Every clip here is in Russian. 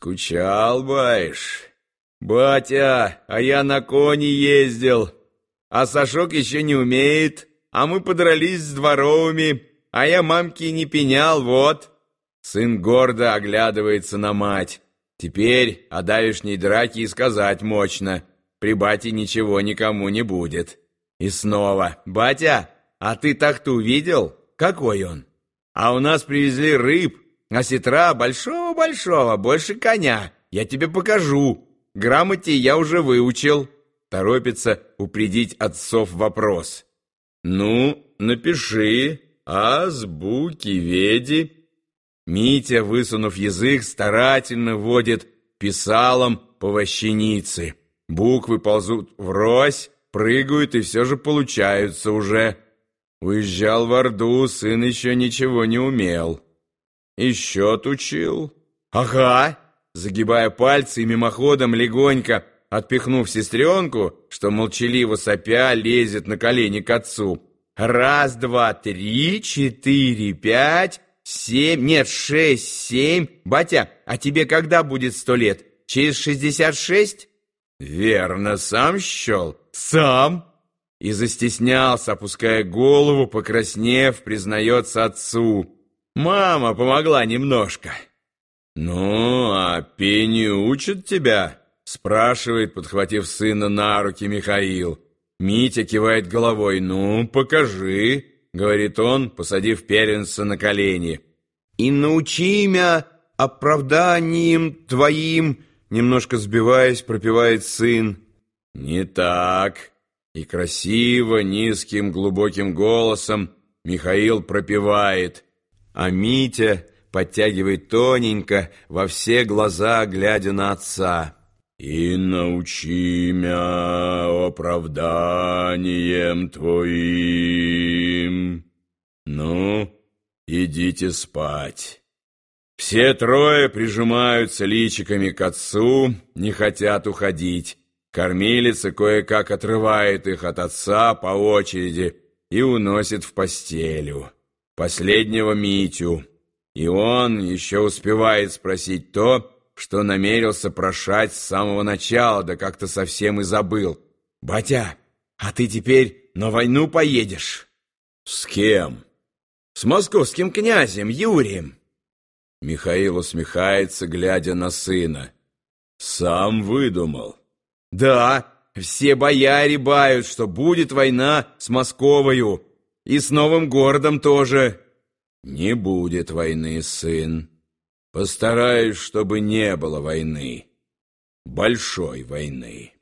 Скучал, баишь? Батя, а я на коне ездил, а Сашок еще не умеет, а мы подрались с дворовыми, а я мамки не пенял, вот. Сын гордо оглядывается на мать. Теперь о давешней драке и сказать мощно. При бате ничего никому не будет. И снова. «Батя, а ты тахту видел? Какой он? А у нас привезли рыб, а сетра большого-большого, больше коня. Я тебе покажу. Грамоте я уже выучил». Торопится упредить отцов вопрос. «Ну, напиши. Азбуки веди». Митя, высунув язык, старательно водит писалом по вощенице. Буквы ползут врозь, прыгают и все же получаются уже. Уезжал в Орду, сын еще ничего не умел. И счет учил. Ага, загибая пальцы и мимоходом легонько, отпихнув сестренку, что молчаливо сопя лезет на колени к отцу. Раз, два, три, четыре, пять, семь, нет, шесть, семь. Батя, а тебе когда будет сто лет? Через шестьдесят шесть? Верно, сам счел. Сам. И застеснялся, опуская голову, покраснев, признается отцу. Мама помогла немножко. «Ну, а пению учат тебя?» Спрашивает, подхватив сына на руки Михаил. Митя кивает головой. «Ну, покажи», — говорит он, посадив первенца на колени. «И научи меня оправданием твоим», немножко сбиваясь, пропевает сын. «Не так!» И красиво, низким, глубоким голосом Михаил пропевает, а Митя подтягивает тоненько, во все глаза глядя на отца. «И научи мя оправданием твоим». «Ну, идите спать». Все трое прижимаются личиками к отцу, не хотят уходить. Кормилица кое-как отрывает их от отца по очереди и уносит в постелю. Последнего Митю. И он еще успевает спросить то, что намерился прошать с самого начала, да как-то совсем и забыл. «Батя, а ты теперь на войну поедешь?» «С кем?» «С московским князем Юрием». Михаил усмехается, глядя на сына. «Сам выдумал». «Да, все бояре бают, что будет война с Московою, и с новым городом тоже». «Не будет войны, сын. Постараюсь, чтобы не было войны. Большой войны».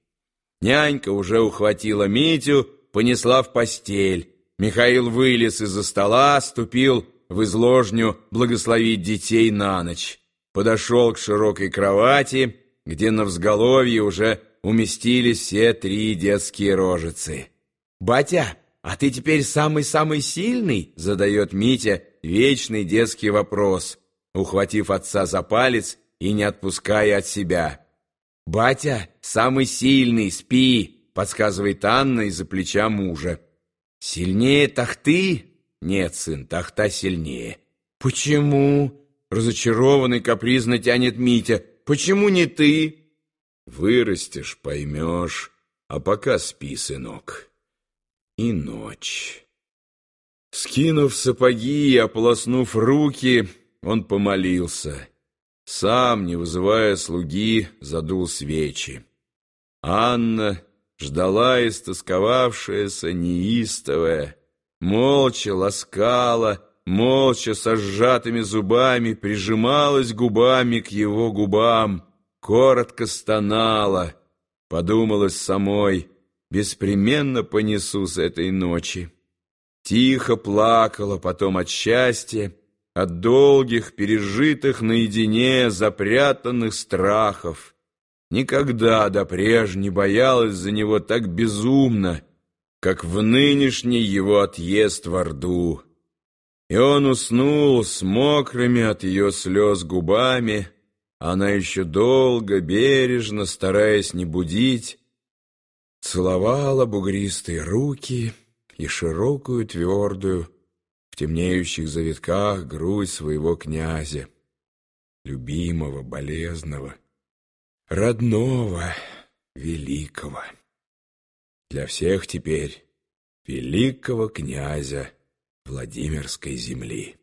Нянька уже ухватила Митю, понесла в постель. Михаил вылез из-за стола, ступил в изложню благословить детей на ночь. Подошел к широкой кровати, где на взголовье уже уместились все три детские рожицы. «Батя, а ты теперь самый-самый сильный?» — задает Митя вечный детский вопрос, ухватив отца за палец и не отпуская от себя. «Батя, самый сильный, спи!» — подсказывает Анна из-за плеча мужа. «Сильнее тахты?» «Нет, сын, тахта сильнее». «Почему?» — разочарованный капризно тянет Митя. «Почему не ты?» «Вырастешь, поймешь, а пока спи, сынок». И ночь. Скинув сапоги и ополоснув руки, он помолился. Сам, не вызывая слуги, задул свечи. Анна ждала истосковавшаяся, неистовая, молча ласкала, молча со сжатыми зубами прижималась губами к его губам, коротко стонала, подумалась самой, беспременно понесу с этой ночи. Тихо плакала потом от счастья, от долгих, пережитых наедине, запрятанных страхов. Никогда до прежней боялась за него так безумно, как в нынешний его отъезд в Орду. И он уснул с мокрыми от ее слез губами, она еще долго, бережно, стараясь не будить, Целовала бугристые руки и широкую твердую, в темнеющих завитках грудь своего князя, любимого, болезного, родного, великого. Для всех теперь великого князя Владимирской земли.